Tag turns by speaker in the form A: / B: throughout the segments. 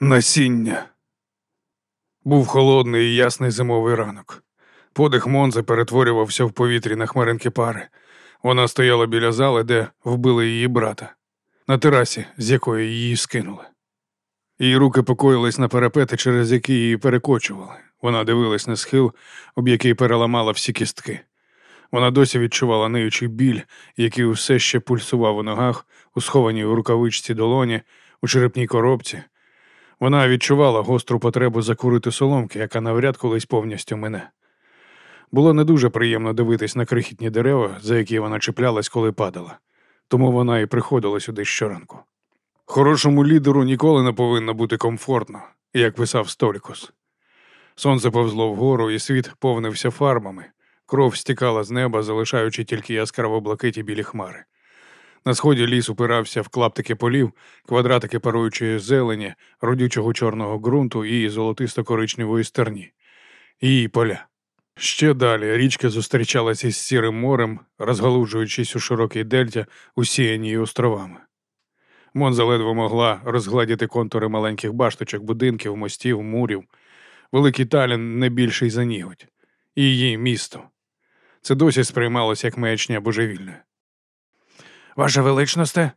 A: Насіння. Був холодний і ясний зимовий ранок. Подих Монзи перетворювався в повітрі на хмаринки пари. Вона стояла біля зали, де вбили її брата, на терасі, з якої її скинули. Її руки покоїлись на перепети, через які її перекочували. Вона дивилась на схил, об який переламала всі кістки. Вона досі відчувала ниючий біль, який усе ще пульсував у ногах, у схованій у рукавичці долоні, у черепній коробці. Вона відчувала гостру потребу закурити соломки, яка навряд колись повністю мине. Було не дуже приємно дивитись на крихітні дерева, за які вона чіплялась, коли падала, тому вона і приходила сюди щоранку. Хорошому лідеру ніколи не повинно бути комфортно, як писав Столікус. Сонце повзло вгору, і світ повнився фарбами. Кров стікала з неба, залишаючи тільки яскраво блакиті білі хмари. На сході ліс упирався в клаптики полів, квадратики паруючої зелені, родючого чорного ґрунту і золотисто-коричневої стерні. Її поля. Ще далі річка зустрічалася із сірим морем, розгалуджуючись у широкій дельті, усіяній островами. Монза ледве могла розгладіти контури маленьких башточок, будинків, мостів, мурів. Великий талін не більший за нігодь. І її місто. Це досі сприймалося як маячня божевільне. Ваша величносте.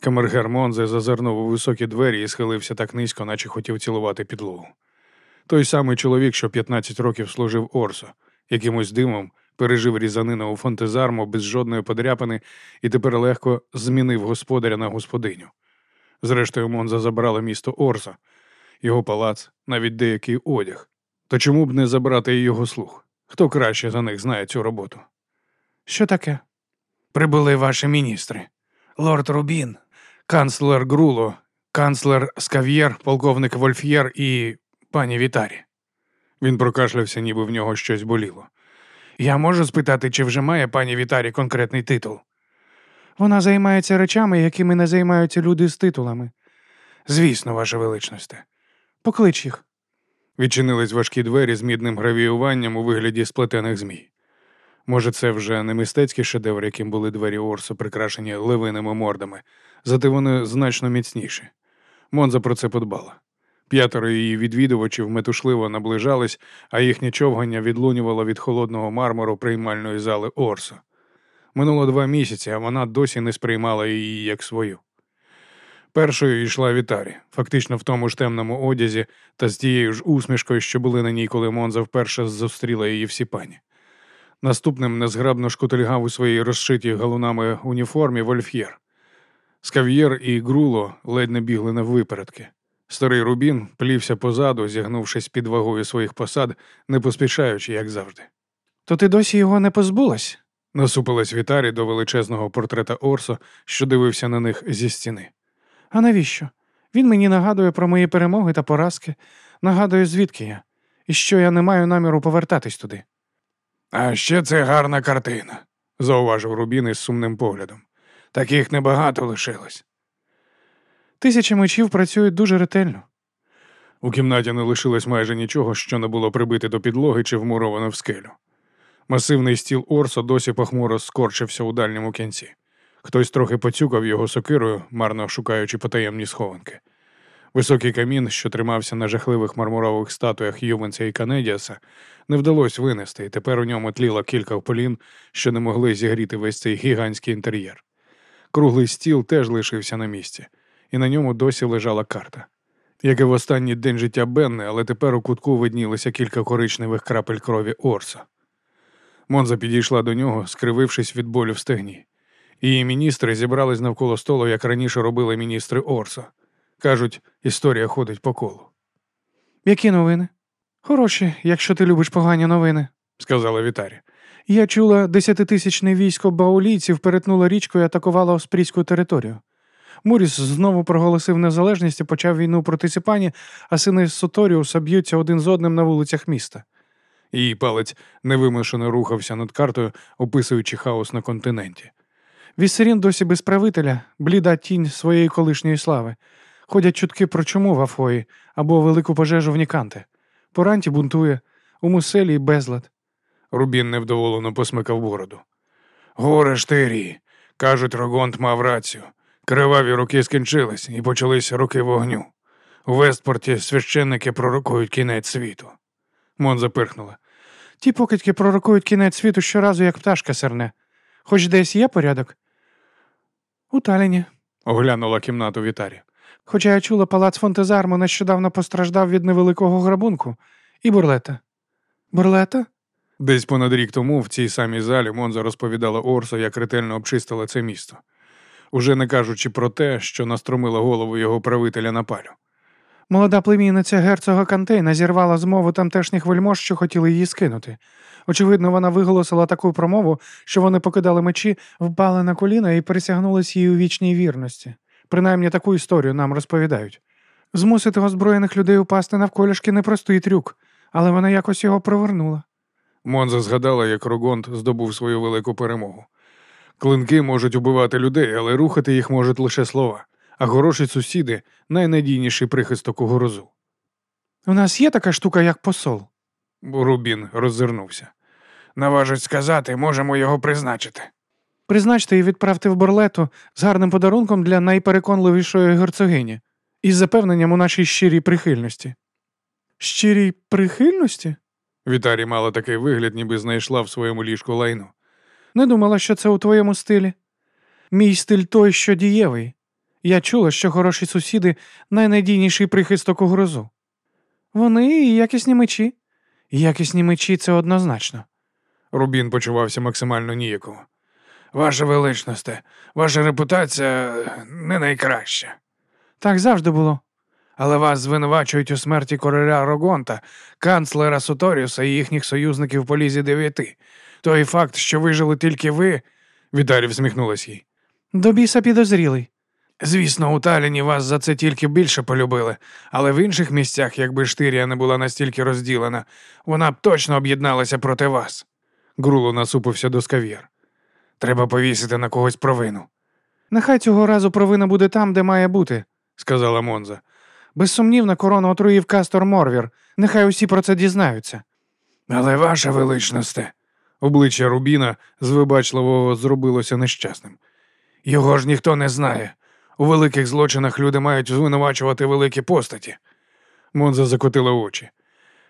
A: Камергер Монзе зазирнув у високі двері і схилився так низько, наче хотів цілувати підлогу. Той самий чоловік, що 15 років служив Орсо, якимось димом пережив різанину у фонтезармо без жодної подряпини і тепер легко змінив господаря на господиню. Зрештою, Монза забрала місто Орсо, його палац, навіть деякий одяг. То чому б не забрати і його слух? Хто краще за них знає цю роботу? Що таке? Прибули ваші міністри. Лорд Рубін, канцлер Груло, канцлер Скав'єр, полковник Вольф'єр і пані Вітарі. Він прокашлявся, ніби в нього щось боліло. Я можу спитати, чи вже має пані Вітарі конкретний титул? Вона займається речами, якими не займаються люди з титулами. Звісно, ваша величність. Поклич їх. Відчинились важкі двері з мідним гравіюванням у вигляді сплетених змій. Може, це вже не мистецький шедевр, яким були двері Орсу, прикрашені левиними мордами, зате вони значно міцніші. Монза про це подбала. П'ятеро її відвідувачів метушливо наближались, а їхнє човгання відлунювало від холодного мармуру приймальної зали Орсу. Минуло два місяці, а вона досі не сприймала її як свою. Першою йшла Вітарі, фактично в тому ж темному одязі та з тією ж усмішкою, що були на ній, коли Монза вперше зустріла її в сіпані. Наступним незграбно шкутильгав у своїй розшитій галунами уніформі Вольф'єр. Скав'єр і Груло ледь не бігли на випередки. Старий Рубін плівся позаду, зігнувшись під вагою своїх посад, не поспішаючи, як завжди. То ти досі його не позбулась? насупилась Вітарі до величезного портрета Орсо, що дивився на них зі стіни. А навіщо? Він мені нагадує про мої перемоги та поразки, нагадує, звідки я, і що я не маю наміру повертатись туди. А ще це гарна картина, зауважив Рубін із сумним поглядом. Таких небагато лишилось. Тисячі мечів працюють дуже ретельно. У кімнаті не лишилось майже нічого, що не було прибите до підлоги чи вмуровано в скелю. Масивний стіл Орсо досі похмуро скорчився у дальньому кінці. Хтось трохи поцюкав його сокирою, марно шукаючи потаємні схованки. Високий камін, що тримався на жахливих мармурових статуях Ювенця і Канедіаса, не вдалося винести, і тепер у ньому тліло кілька полін, що не могли зігріти весь цей гігантський інтер'єр. Круглий стіл теж лишився на місці, і на ньому досі лежала карта. Як і в останній день життя Бенни, але тепер у кутку виднілося кілька коричневих крапель крові Орса. Монза підійшла до нього, скривившись від болю в стегні. Її міністри зібрались навколо столу, як раніше робили міністри Орса. Кажуть, історія ходить по колу. Які новини? Хороші, якщо ти любиш погані новини, сказала Вітарі. Я чула, десятитисячне військо баулійців перетнуло річку і атакувало австрійську територію. Муріс знову проголосив незалежність і почав війну проти Сіпані, а сини Соторіуса б'ються один з одним на вулицях міста. Її палець невимушено рухався над картою, описуючи хаос на континенті. Віссерін досі без правителя, бліда тінь своєї колишньої слави. Ходять чутки про чому в Афої або велику пожежу в Ніканте. Поранті бунтує, у муселі безлад. Рубін невдоволено посмикав бороду. Горе штирі. Кажуть, Рогонт мав рацію. Криваві роки скінчились і почались роки вогню. У Вестпорті священники пророкують кінець світу. Мон запирхнула.
B: Ті покидьки пророкують кінець світу щоразу, як пташка серне. Хоч десь є порядок? У Таліні,
A: оглянула кімнату Вітарі.
B: Хоча я чула, палац Фонтезармо нещодавно постраждав від невеликого грабунку. І бурлета. Бурлета?
A: Десь понад рік тому в цій самій залі Монза розповідала Орсо, як ретельно обчистила це місто, уже не кажучи про те, що настромила голову його правителя на палю.
B: Молода племінниця герцога Кантейна зірвала змову тамтешніх вельмож, що хотіли її скинути. Очевидно, вона виголосила таку промову, що вони покидали мечі, впали на коліна і присягнулись їй у вічній вірності. Принаймні таку історію нам розповідають. Змусити озброєних людей упасти навколішки непростий трюк, але вона якось його провернула.
A: Монза згадала, як Рогонт здобув свою велику перемогу. Клинки можуть убивати людей, але рухати їх можуть лише слова, а хороші сусіди найнадійніший прихисток у грозу.
B: У нас є така штука, як посол.
A: Рубін роззирнувся. Наважуть сказати, можемо його призначити.
B: Призначте і відправте в борлету з гарним подарунком для найпереконливішої герцогині із запевненням у нашій щирій прихильності. Щирій прихильності?
A: Вітарі мала такий вигляд, ніби знайшла в своєму ліжку лайну.
B: Не думала, що це у твоєму стилі. Мій стиль той, що дієвий. Я чула, що хороші сусіди найнадійніший прихисток у грозу. Вони і якісні мечі. Якісні мечі це однозначно.
A: Рубін почувався максимально ніяково. Ваша величносте, ваша репутація не найкраща.
B: Так завжди було.
A: Але вас звинувачують у смерті короля Рогонта, канцлера Суторіуса і їхніх союзників по лізі дев'яти. Той факт, що вижили тільки ви, Вітарі всміхнулась їй.
B: До біса підозрілий.
A: Звісно, у Таліні вас за це тільки більше полюбили, але в інших місцях, якби Штирія не була настільки розділена, вона б точно об'єдналася проти вас. Груло насупився до скав'єр. Треба повісити на когось провину.
B: Нехай цього разу провина буде там, де має бути,
A: сказала Монза.
B: Безсумнівно, корону отруїв Кастор Морвір. Нехай усі про це дізнаються.
A: Але ваша величносте, обличчя Рубіна з вибачливого зробилося нещасним. Його ж ніхто не знає. У великих злочинах люди мають звинувачувати великі постаті. Монза закотила очі.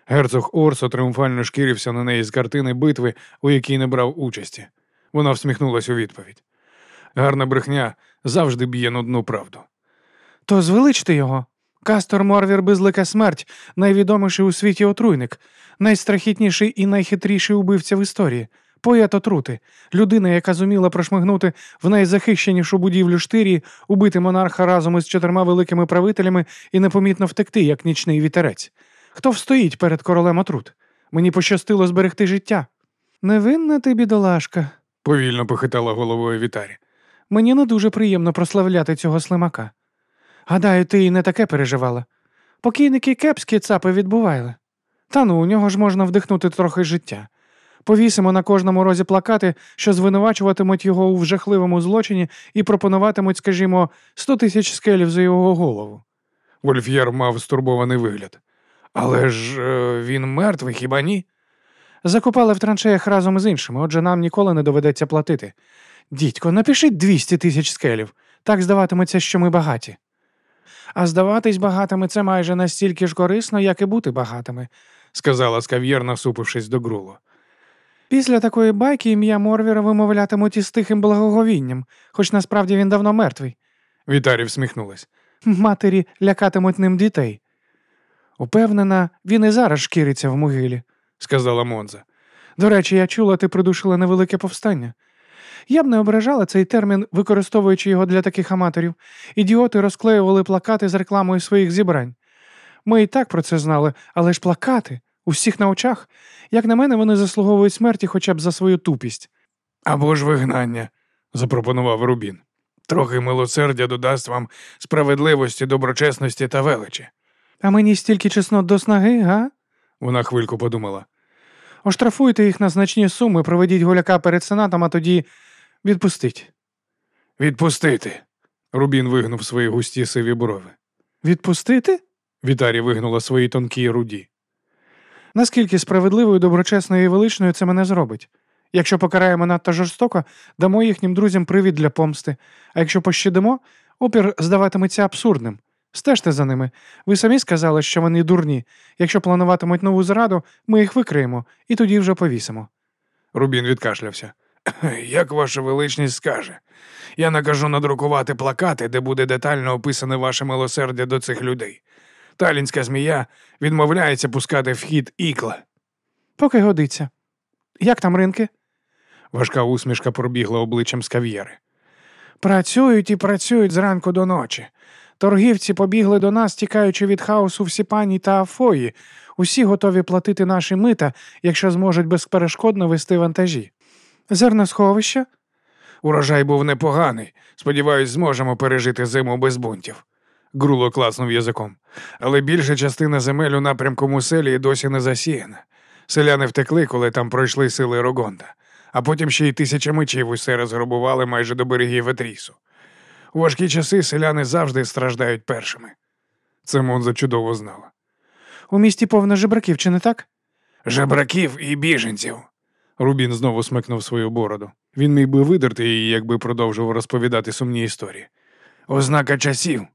A: Герцог Орсо тріумфально шкірився на неї з картини битви, у якій не брав участі. Вона всміхнулася у відповідь. Гарна брехня завжди б'є нудну правду.
B: То звеличте його. Кастор Морвір безлика смерть, найвідоміший у світі отруйник, найстрахітніший і найхитріший убивця в історії, поет отрути, людина, яка зуміла прошмигнути в найзахищенішу будівлю штирії, убити монарха разом із чотирма великими правителями і непомітно втекти, як нічний вітерець. Хто встоїть перед королем отрут? Мені пощастило зберегти життя. Невинна ти, бідолашка,
A: повільно похитала головою Вітарі.
B: Мені не дуже приємно прославляти цього слимака. Гадаю, ти і не таке переживала. Покійники кепські цапи відбували. Та ну, у нього ж можна вдихнути трохи життя. Повісимо на кожному розі плакати, що звинувачуватимуть його у жахливому злочині і пропонуватимуть, скажімо, сто тисяч скелів за його голову.
A: Вольф'єр мав стурбований вигляд. Але ж е, він мертвий, хіба ні?
B: Закопали в траншеях разом із іншими, отже нам ніколи не доведеться платити. Дідько, напишіть 200 тисяч скелів. Так здаватиметься, що ми багаті. А здаватись багатими це майже настільки ж корисно, як і бути багатими,
A: сказала скав'єр, насупившись до грулу.
B: Після такої байки ім'я Морвіра вимовлятимуть із тихим благоговінням, хоч насправді він давно мертвий.
A: Вітарі всміхнулась.
B: Матері лякатимуть ним дітей. Упевнена, він і зараз шкіриться в могилі, сказала Монза. До речі, я чула, ти придушила невелике повстання. Я б не ображала цей термін, використовуючи його для таких аматорів. Ідіоти розклеювали плакати з рекламою своїх зібрань. Ми і так про це знали, але ж плакати у всіх на очах. Як на мене, вони заслуговують смерті хоча б за свою тупість.
A: Або ж вигнання, запропонував Рубін. Трохи милосердя додасть вам справедливості, доброчесності та величі.
B: А мені стільки чеснот до снаги, га?
A: Вона хвильку подумала.
B: Оштрафуйте їх на значні суми, проведіть голяка перед сенатом, а тоді відпустіть.
A: Відпустити. Рубін вигнув свої густі сиві брови.
B: Відпустити?
A: Вітарі вигнула свої тонкі руді.
B: Наскільки справедливою, доброчесною і величною це мене зробить? Якщо покараємо надто жорстоко, дамо їхнім друзям привід для помсти, а якщо пощадимо, опір здаватиметься абсурдним. Стежте за ними. Ви самі сказали, що вони дурні. Якщо плануватимуть нову зраду, ми їх викриємо і тоді вже повісимо.
A: Рубін відкашлявся. Як ваша величність скаже, я накажу надрукувати плакати, де буде детально описане ваше милосердя до цих людей. Талінська змія відмовляється пускати в хід ікла.
B: Поки годиться. Як там ринки?
A: Важка усмішка пробігла обличчям з кав'єри.
B: Працюють і працюють зранку до ночі. Торгівці побігли до нас, тікаючи від хаосу в Сіпані та Афої. Усі готові платити наші мита, якщо зможуть безперешкодно вести вантажі. Зерносховище?
A: Урожай був непоганий. Сподіваюсь, зможемо пережити зиму без бунтів. Груло класнув язиком. Але більша частина земель у напрямку Муселії досі не засіяна. Селяни втекли, коли там пройшли сили Рогонда, а потім ще й тисяча мечів усе розграбували майже до берегів Етрісу. У важкі часи селяни завжди страждають першими. Це Монза чудово знала.
B: У місті повно жебраків, чи не так?
A: Жебраків і біженців. Рубін знову смикнув свою бороду. Він міг би видерти її, якби продовжував розповідати сумні історії. Ознака часів.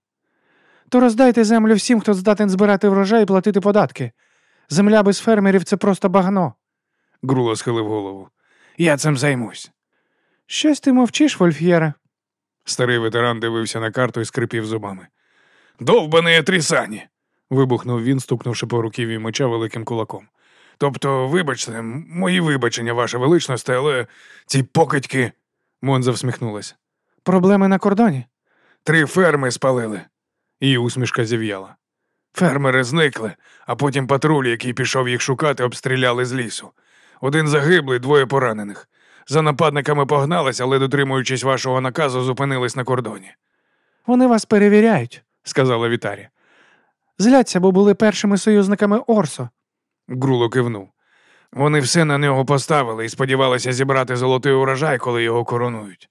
B: То роздайте землю всім, хто здатен збирати врожай і платити податки. Земля без фермерів це просто багно.
A: Груло схилив голову. Я цим займусь.
B: Щось ти мовчиш, Вольф'єре.
A: Старий ветеран дивився на карту і скрипів зубами. Довбаний етрісані. вибухнув він, стукнувши по руків'ї меча великим кулаком. Тобто, вибачте, мої вибачення, ваша величність, але ці покидьки. Монза всміхнулася.
B: Проблеми на кордоні.
A: Три ферми спалили. Її усмішка зів'яла. Фермери зникли, а потім патруль, який пішов їх шукати, обстріляли з лісу. Один загиблий, двоє поранених. За нападниками погнались, але, дотримуючись вашого наказу, зупинились на кордоні,
B: Вони вас перевіряють.
A: сказала Вітарі.
B: Зляться, бо були першими союзниками Орсо.
A: Груло кивнув. Вони все на нього поставили і сподівалися зібрати золотий урожай, коли його коронують.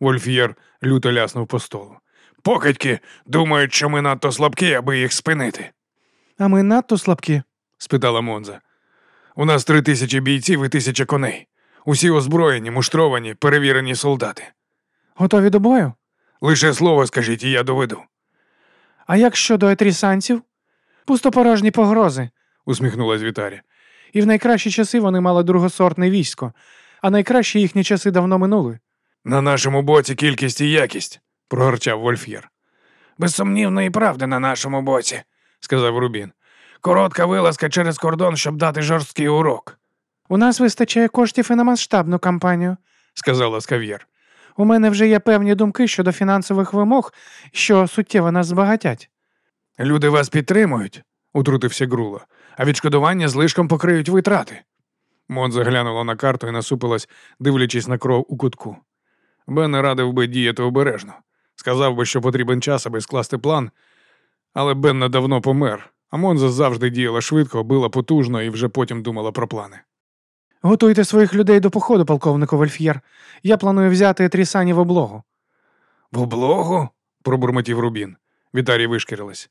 A: Вольф'єр люто ляснув по столу. Покидьки думають, що ми надто слабкі, аби їх спинити,
B: А ми надто слабкі.
A: спитала Монза. У нас три тисячі бійців і тисяча коней. Усі озброєні, муштровані, перевірені солдати.
B: Готові до бою?
A: Лише слово скажіть, і я доведу,
B: А як щодо етрісанців? Пустопорожні погрози.
A: усміхнулась Вітарі.
B: І в найкращі часи вони мали другосортне військо, а найкращі їхні часи давно минули.
A: На нашому боці кількість і якість, прогорчав Вольф'єр. Безсумнівно і правда на нашому боці, сказав Рубін. Коротка вилазка через кордон, щоб дати жорсткий урок,
B: У нас вистачає коштів і на масштабну кампанію.
A: сказала Скав'єр.
B: У мене вже є певні думки щодо фінансових вимог, що суттєво нас збагатять.
A: Люди вас підтримують, утрутився Груло, а відшкодування злишком покриють витрати. Мон заглянула на карту і насупилась, дивлячись на кров у кутку. Бен радив би діяти обережно. Сказав би, що потрібен час, аби скласти план, але Бен давно помер, а Монза завжди діяла швидко, била потужно і вже потім думала про плани.
B: Готуйте своїх людей до походу, полковнику Вольф'єр. Я планую взяти Трісані в облогу.
A: В облогу? пробурмотів Рубін. Вітарій вишкірилась.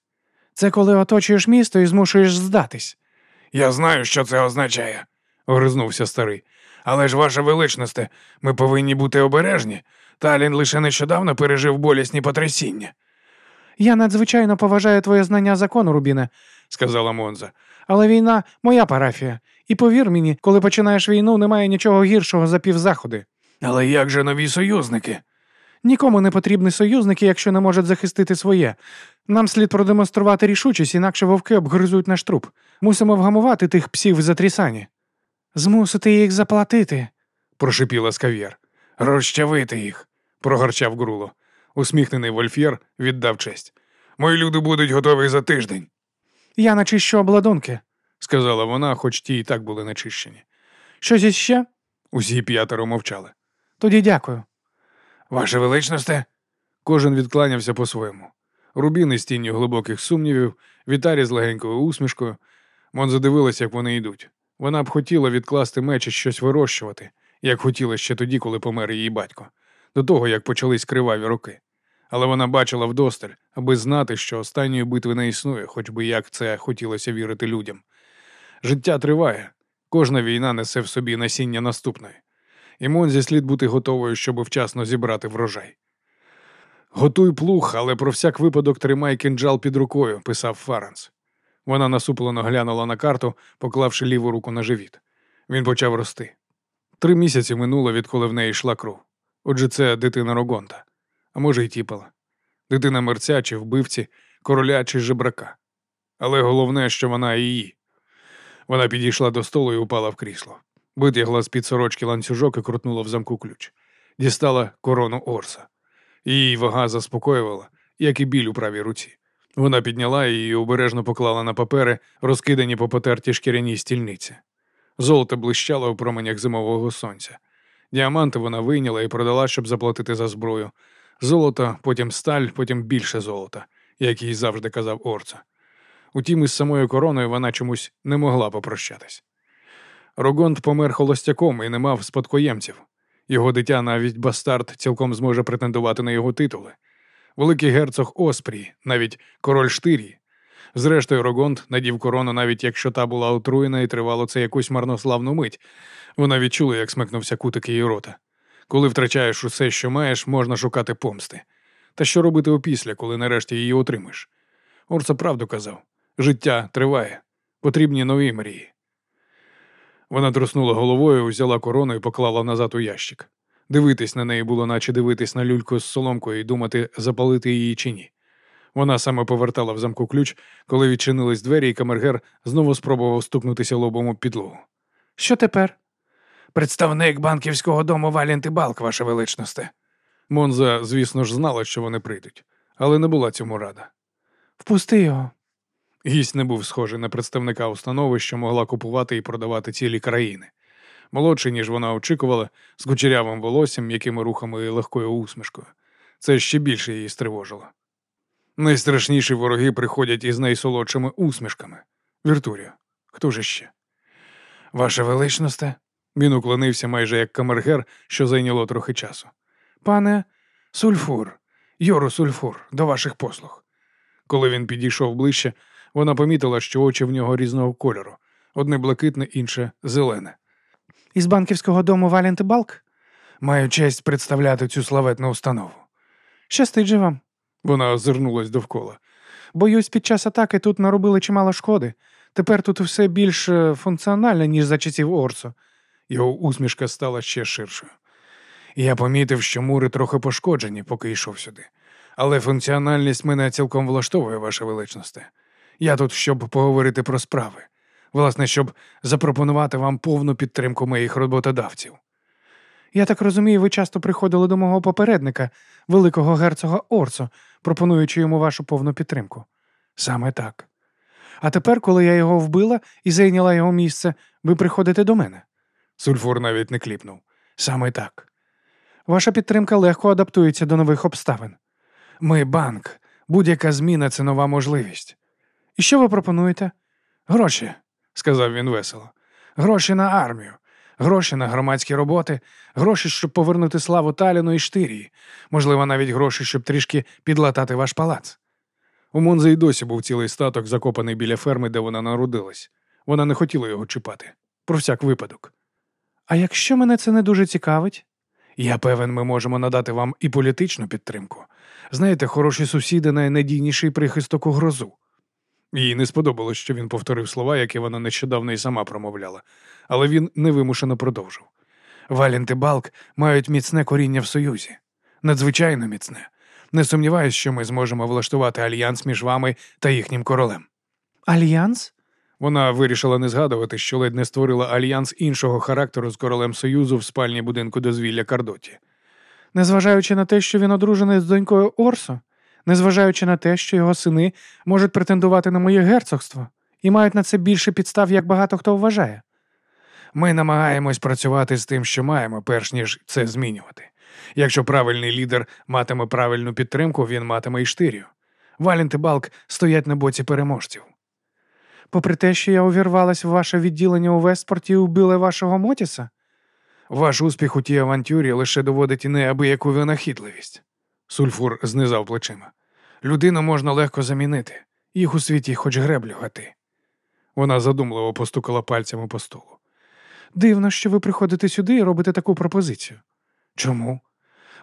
B: Це коли оточуєш місто і змушуєш здатись.
A: Я знаю, що це означає, огризнувся старий. Але ж, ваша величність, ми повинні бути обережні. Талін лише нещодавно пережив болісні потрясіння,
B: Я надзвичайно поважаю твоє знання закону, Рубіне,
A: сказала Монза.
B: але війна моя парафія. І повір мені, коли починаєш війну, немає нічого гіршого за півзаходи.
A: Але як же нові союзники?
B: Нікому не потрібні союзники, якщо не можуть захистити своє. Нам слід продемонструвати рішучість, інакше вовки обгризуть наш труп. Мусимо вгамувати тих псів за трісані. Змусити їх заплатити.
A: прошипіла Скав'єр. Розчавити їх, прогорчав Груло. Усміхнений Вольф'єр віддав честь. Мої люди будуть готові за тиждень,
B: Я начищу обладунки.
A: сказала вона, хоч ті і так були начищені.
B: Щось іще?
A: Усі п'ятеро мовчали.
B: Тоді дякую.
A: Ваше величність? Кожен відкланявся по-своєму. Рубін із тінню глибоких сумнівів, Вітарі з легенькою усмішкою. Мон задивилася, як вони йдуть. Вона б хотіла відкласти меч і щось вирощувати, як хотіла ще тоді, коли помер її батько, до того, як почались криваві роки. Але вона бачила вдосталь, аби знати, що останньої битви не існує, хоч би як це хотілося вірити людям. Життя триває, кожна війна несе в собі насіння наступної. І Монзі слід бути готовою, щоб вчасно зібрати врожай. Готуй плуг, але про всяк випадок тримай кинджал під рукою, писав Фаранс. Вона насуплено глянула на карту, поклавши ліву руку на живіт. Він почав рости. Три місяці минуло, відколи в неї йшла кров. Отже, це дитина Рогонта, а може, й тіпала. Дитина мерця чи вбивці, короля чи жебрака. Але головне, що вона її. Вона підійшла до столу і упала в крісло. Витягла з під сорочки ланцюжок і крутнула в замку ключ. Дістала корону Орса. Її вага заспокоювала, як і біль у правій руці. Вона підняла її і обережно поклала на папери, розкидані по потертій шкіряній стільниці. Золото блищало у променях зимового сонця. Діаманти вона вийняла і продала, щоб заплатити за зброю. Золото, потім сталь, потім більше золота, як їй завжди казав Орца. Утім, із самою короною вона чомусь не могла попрощатись. Рогонт помер холостяком і не мав спадкоємців. Його дитя, навіть бастард, цілком зможе претендувати на його титули. Великий герцог Оспрій, навіть король Штирії. Зрештою, Рогонт надів корону, навіть якщо та була отруєна і тривало це якусь марнославну мить. Вона відчула, як смикнувся кутик її рота. Коли втрачаєш усе, що маєш, можна шукати помсти. Та що робити опісля, коли нарешті її отримаєш? Орца правду казав життя триває, потрібні нові мрії. Вона труснула головою, взяла корону і поклала назад у ящик. Дивитись на неї було, наче дивитись на люльку з соломкою і думати, запалити її чи ні. Вона саме повертала в замку ключ, коли відчинились двері, і камергер знову спробував стукнутися лобом у підлогу.
B: Що тепер?
C: Представник банківського дому Валінти Балк, ваше величносте.
A: Монза, звісно ж, знала, що вони прийдуть, але не була цьому рада.
B: Впусти його.
A: Гість не був схожий на представника установи, що могла купувати і продавати цілі країни. Молодший, ніж вона очікувала, з кучерявим волоссям, м'якими рухами і легкою усмішкою. Це ще більше її стривожило. Найстрашніші вороги приходять із найсолодшими усмішками. Віртуріо, хто ж ще?
C: Ваше величносте.
A: Він уклонився майже як камергер, що зайняло трохи часу.
B: Пане,
C: Сульфур, Йору Сульфур, до ваших послуг.
A: Коли він підійшов ближче, вона помітила, що очі в нього різного кольору одне блакитне, інше зелене.
B: із банківського дому Валінти Балк?
C: Маю честь представляти цю славетну установу.
B: Щастить же вам.
A: Вона озирнулась довкола.
B: Боюсь, під час атаки тут наробили чимало шкоди. Тепер тут все більш е, функціональне, ніж за часів Орсо.
A: Його усмішка стала ще ширшою.
C: Я помітив, що мури трохи пошкоджені, поки йшов сюди. Але функціональність мене цілком влаштовує, ваше величносте. Я тут, щоб поговорити про справи. Власне, щоб запропонувати вам повну підтримку моїх роботодавців.
B: Я так розумію, ви часто приходили до мого попередника, великого герцога Орсо, пропонуючи йому вашу повну підтримку.
C: Саме так.
B: А тепер, коли я його вбила і зайняла його місце, ви приходите до мене.
A: Сульфур навіть не кліпнув.
C: Саме так.
B: Ваша підтримка легко адаптується до нових обставин.
C: Ми банк. Будь-яка зміна це нова можливість.
B: І що ви пропонуєте?
C: Гроші,
A: сказав він весело.
C: гроші на армію, гроші на громадські роботи, гроші, щоб повернути славу Таліну і Штирії, можливо, навіть гроші, щоб трішки підлатати ваш палац.
A: У Монзи й досі був цілий статок, закопаний біля ферми, де вона народилась. Вона не хотіла його чіпати. Про всяк випадок.
B: А якщо мене це не дуже цікавить?
C: Я певен, ми можемо надати вам і політичну підтримку. Знаєте, хороші сусіди найнадійніший прихисток у грозу.
A: Їй не сподобалось, що він повторив слова, які вона нещодавно і сама промовляла, але він невимушено продовжив.
C: Валінт і Балк мають міцне коріння в Союзі. Надзвичайно міцне. Не сумніваюсь, що ми зможемо влаштувати альянс між вами та їхнім королем.
B: Альянс?
A: Вона вирішила не згадувати, що ледь не створила альянс іншого характеру з королем Союзу в спальні будинку дозвілля Кардоті.
B: Незважаючи на те, що він одружений з донькою Орсо, незважаючи на те, що його сини можуть претендувати на моє герцогство і мають на це більше підстав, як багато хто вважає.
C: Ми намагаємось працювати з тим, що маємо, перш ніж це змінювати. Якщо правильний лідер матиме правильну підтримку, він матиме і штирю. Валінт і Балк стоять на боці переможців.
B: Попри те, що я увірвалась в ваше відділення у Вестпорті і вбила вашого Мотіса,
C: Ваш успіх у тій авантюрі лише доводить неабияку винахідливість.
A: Сульфур знизав плечима.
C: Людину можна легко замінити, їх у світі хоч греблю гати.
A: Вона задумливо постукала пальцями по столу.
B: дивно, що ви приходите сюди і робите таку пропозицію.
C: Чому?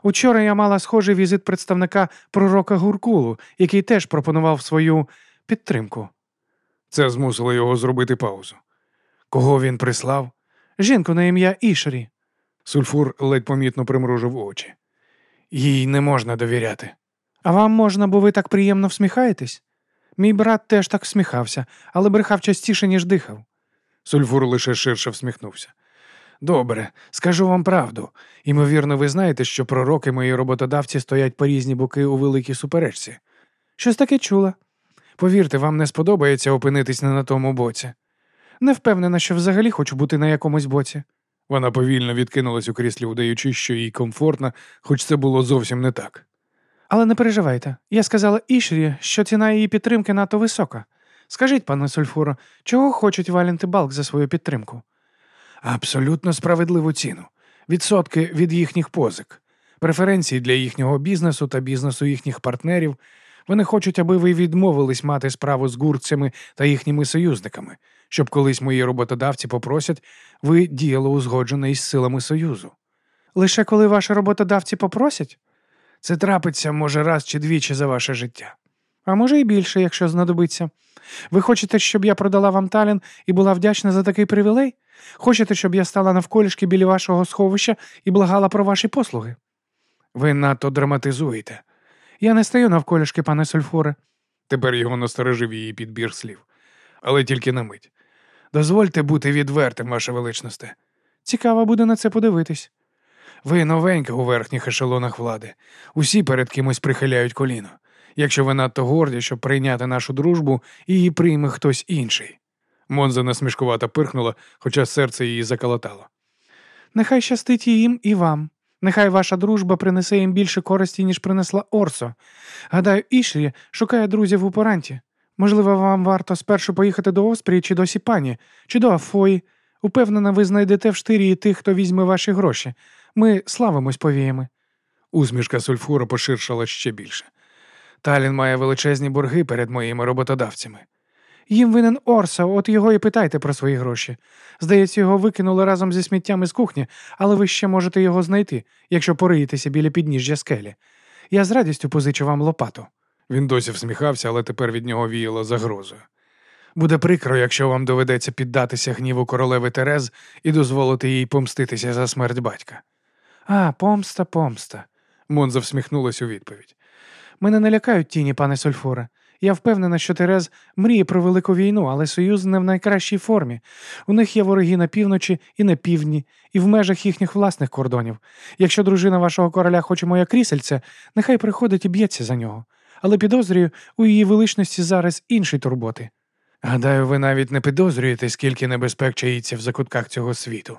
B: Учора я мала схожий візит представника пророка Гуркулу, який теж пропонував свою підтримку.
C: Це змусило його зробити паузу. Кого він прислав?
B: Жінку на ім'я Ішері.
C: Сульфур ледь помітно примружив очі. Їй не можна довіряти.
B: А вам можна, бо ви так приємно всміхаєтесь? Мій брат теж так всміхався, але брехав частіше, ніж дихав.
C: Сульфур лише ширше всміхнувся. Добре, скажу вам правду. Імовірно, ви знаєте, що пророки мої роботодавці стоять по різні боки у великій суперечці.
B: Щось таке чула.
C: Повірте, вам не сподобається опинитись не на тому боці.
B: Не впевнена, що взагалі хочу бути на якомусь боці.
C: Вона повільно відкинулась у кріслі, удаючи, що їй комфортно, хоч це було зовсім не так.
B: Але не переживайте. Я сказала Ішрі, що ціна її підтримки надто висока. Скажіть, пане Сульфуро, чого хочуть Валінти Балк за свою підтримку?
C: Абсолютно справедливу ціну. Відсотки від їхніх позик, преференції для їхнього бізнесу та бізнесу їхніх партнерів. Вони хочуть, аби ви відмовились мати справу з гурцями та їхніми союзниками, щоб колись мої роботодавці попросять, ви діяли узгоджено із силами Союзу.
B: Лише коли ваші роботодавці попросять?
C: Це трапиться, може, раз чи двічі за ваше життя.
B: А може і більше, якщо знадобиться. Ви хочете, щоб я продала вам талін і була вдячна за такий привілей? Хочете, щоб я стала навколішки біля вашого сховища і благала про ваші послуги?
C: Ви надто драматизуєте.
B: Я не стою навколішки, пане Сульфуре.
C: Тепер його насторожив її підбір слів. Але тільки на мить. Дозвольте бути відвертим, ваше величносте.
B: Цікаво буде на це подивитись.
C: Ви новенька у верхніх ешелонах влади. Усі перед кимось прихиляють коліно. Якщо ви надто горді, щоб прийняти нашу дружбу, її прийме хтось інший. Монза насмішкувато пирхнула, хоча серце її заколотало.
B: Нехай щастить і їм і вам. Нехай ваша дружба принесе їм більше користі, ніж принесла Орсо. Гадаю, Ішрі шукає друзів у поранті. Можливо, вам варто спершу поїхати до Оспрії чи до Сіпані, чи до Афої. Упевнена, ви знайдете в штирії тих, хто візьме ваші гроші. Ми славимось повіями.
C: Усмішка сульфура поширшала ще більше. Талін має величезні борги перед моїми роботодавцями.
B: Їм винен Орса, от його і питайте про свої гроші. Здається, його викинули разом зі сміттями з кухні, але ви ще можете його знайти, якщо пориєтеся біля підніжжя скелі. Я з радістю позичу вам лопату.
C: Він досі всміхався, але тепер від нього віяло загрозою. Буде прикро, якщо вам доведеться піддатися гніву королеви Терез і дозволити їй помститися за смерть батька.
B: А, помста, помста.
C: Монза всміхнулась у відповідь.
B: Мене не лякають тіні, пане Сульфуре. Я впевнена, що Терез мріє про велику війну, але Союз не в найкращій формі. У них є вороги на півночі і на півдні, і в межах їхніх власних кордонів. Якщо дружина вашого короля хоче моє крісельце, нехай приходить і б'ється за нього. Але підозрюю, у її величності зараз інші турботи.
C: Гадаю, ви навіть не підозрюєте, скільки небезпек чаїться в закутках цього світу.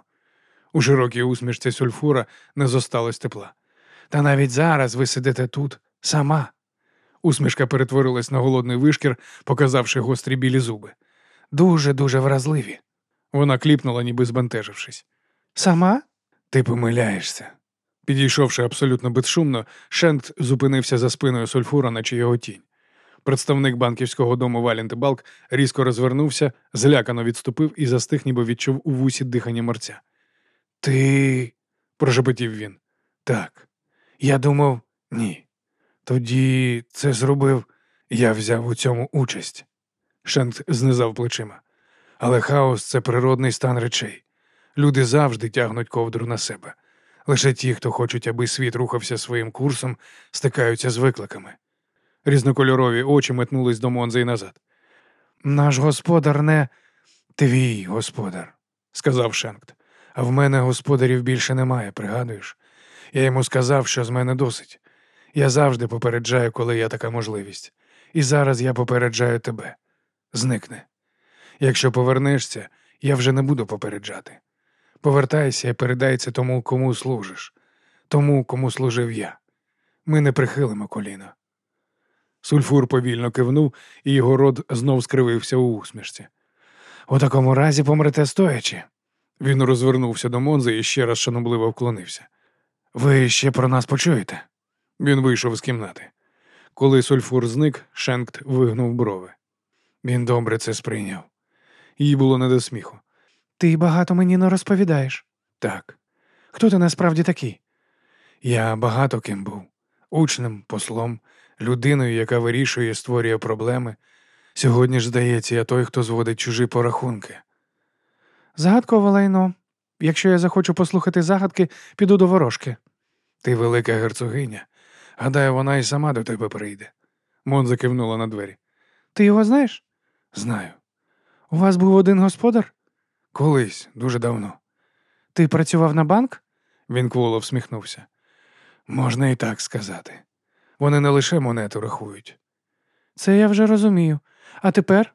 C: У широкій усмішці сульфура не зосталось тепла. Та навіть зараз ви сидите тут сама. Усмішка перетворилась на голодний вишкір, показавши гострі білі зуби. Дуже, дуже вразливі. Вона кліпнула, ніби збентежившись.
B: Сама?
C: Ти помиляєшся. Підійшовши абсолютно безшумно, Шенкт зупинився за спиною сульфура, наче його тінь. Представник банківського дому Валінти Балк різко розвернувся, злякано відступив і застиг, ніби відчув у вусі дихання морця. Ти. прошепотів він. Так. Я думав, ні. Тоді це зробив, я взяв у цьому участь. Шенкт знизав плечима. Але хаос це природний стан речей. Люди завжди тягнуть ковдру на себе. Лише ті, хто хочуть, аби світ рухався своїм курсом, стикаються з викликами. Різнокольорові очі метнулись до Монзи і назад. Наш господар не твій господар, сказав Шенкт. А в мене господарів більше немає, пригадуєш? Я йому сказав, що з мене досить. Я завжди попереджаю, коли є така можливість. І зараз я попереджаю тебе. Зникни. Якщо повернешся, я вже не буду попереджати. Повертайся і передай це тому, кому служиш, тому, кому служив я. Ми не прихилимо коліна. Сульфур повільно кивнув, і його рот знов скривився у усмішці. У такому разі помрете стоячи. Він розвернувся до Монзи і ще раз шанобливо вклонився. Ви ще про нас почуєте? Він вийшов з кімнати. Коли сульфур зник, Шенкт вигнув брови. Він добре це сприйняв. Їй було не до сміху.
B: Ти багато мені не розповідаєш.
C: Так,
B: Хто ти насправді такий?
C: Я багато ким був учнем, послом, людиною, яка вирішує, створює проблеми. Сьогодні ж, здається, я той, хто зводить чужі порахунки.
B: Загадкове лайно. Якщо я захочу послухати загадки, піду до ворожки.
C: Ти велика герцогиня. Гадаю, вона і сама до тебе прийде. Мон закивнула на двері.
B: Ти його знаєш?
C: Знаю.
B: У вас був один господар?
C: Колись, дуже давно.
B: Ти працював на банк?
C: Він кволо всміхнувся. Можна і так сказати. Вони не лише монету рахують.
B: Це я вже розумію. А тепер?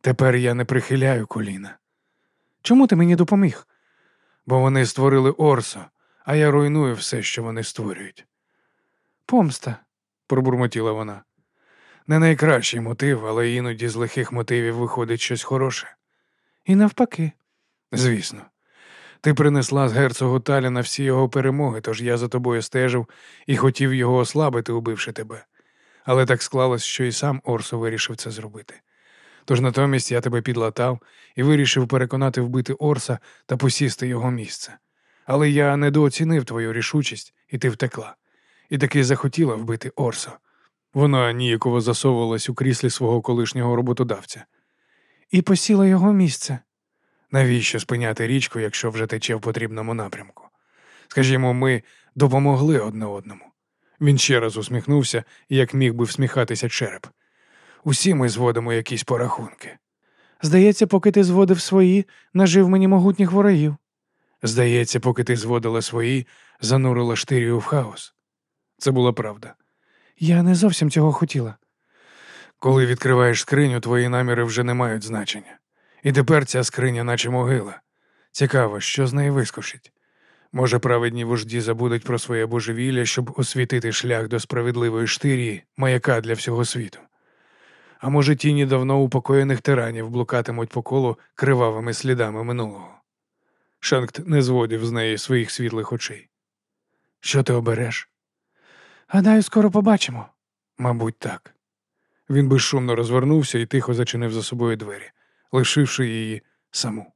C: Тепер я не прихиляю коліна,
B: Чому ти мені допоміг?
C: бо вони створили Орсо, а я руйную все, що вони створюють,
B: Помста.
C: пробурмотіла вона. Не найкращий мотив, але іноді з лихих мотивів виходить щось хороше.
B: І навпаки.
C: Звісно. Ти принесла з герцогу Таліна всі його перемоги, тож я за тобою стежив і хотів його ослабити, убивши тебе. Але так склалось, що і сам Орсо вирішив це зробити. Тож натомість я тебе підлатав і вирішив переконати вбити Орса та посісти його місце. Але я недооцінив твою рішучість, і ти втекла. І таки захотіла вбити Орсо. Вона ніяково засовувалась у кріслі свого колишнього роботодавця.
B: І посіла його місце.
C: Навіщо спиняти річку, якщо вже тече в потрібному напрямку? Скажімо, ми допомогли одне одному. Він ще раз усміхнувся, як міг би всміхатися череп. Усі ми зводимо якісь порахунки.
B: Здається, поки ти зводив свої, нажив мені могутніх ворогів.
C: Здається, поки ти зводила свої, занурила штирію в хаос. Це була правда.
B: Я не зовсім цього хотіла.
C: Коли відкриваєш скриню, твої наміри вже не мають значення. І тепер ця скриня, наче могила. Цікаво, що з неї вискочить. Може, праведні вожді забудуть про своє божевілля, щоб освітити шлях до справедливої штирії, маяка для всього світу. А може, тіні давно упокоєних тиранів блукатимуть по колу кривавими слідами минулого. Шанкт не зводив з неї своїх світлих очей. Що ти обереш?
B: Гадаю, скоро побачимо.
C: Мабуть, так. Він безшумно розвернувся і тихо зачинив за собою двері, лишивши її саму.